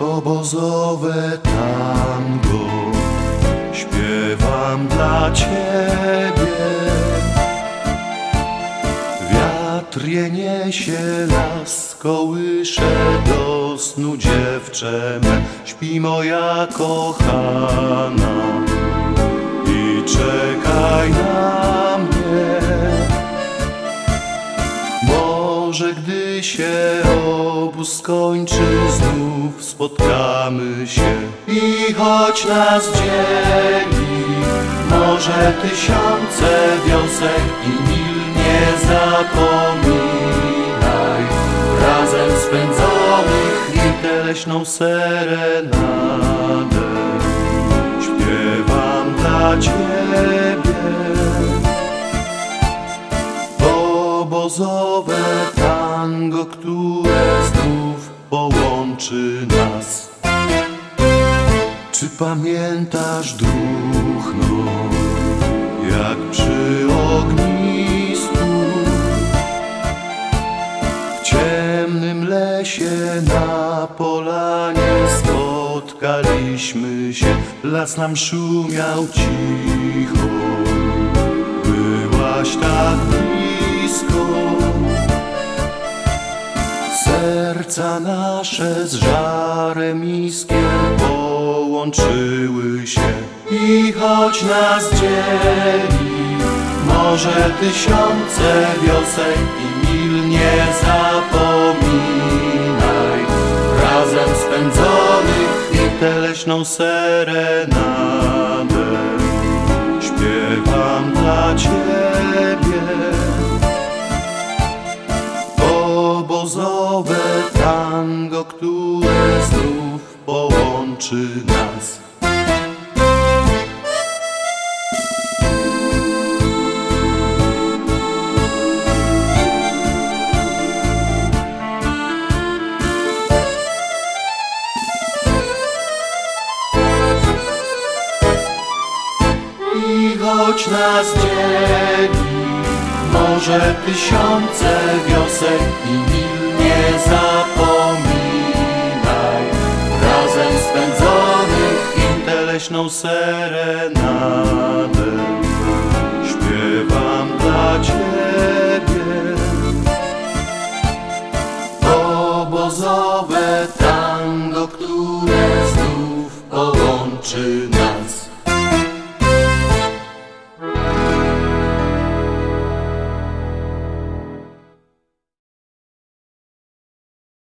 Obozowe tango śpiewam dla ciebie. Wiatr je niesie, las kołysze do snu dziewczę me. Śpi moja kochana i czekaj na mnie. Może gdy się obóz skończy, znów spotkamy się. I choć nas dzieli, może tysiące wiosek i mil nie zapominaj. Razem spędzonych i tę leśną serenadę. Śpiewam dla ciebie. Obozowe tango, które znów połączy nas. Czy pamiętasz druchno, jak przy ognisku w ciemnym lesie na polanie spotkaliśmy się, las nam szumiał cicho. Byłaś tak blisko Serca nasze z żarem połączyły się I choć nas dzieli Może tysiące wiosek i mil nie zapominaj Razem spędzonych i tę leśną serenadę śpiewam dla ciebie. Obozowe które znów połączy nas. I choć nas dzieli może tysiące wiosek i mil nie zapominaj leśną serenadę śpiewam dla Ciebie. Obozowe tango, które znów połączy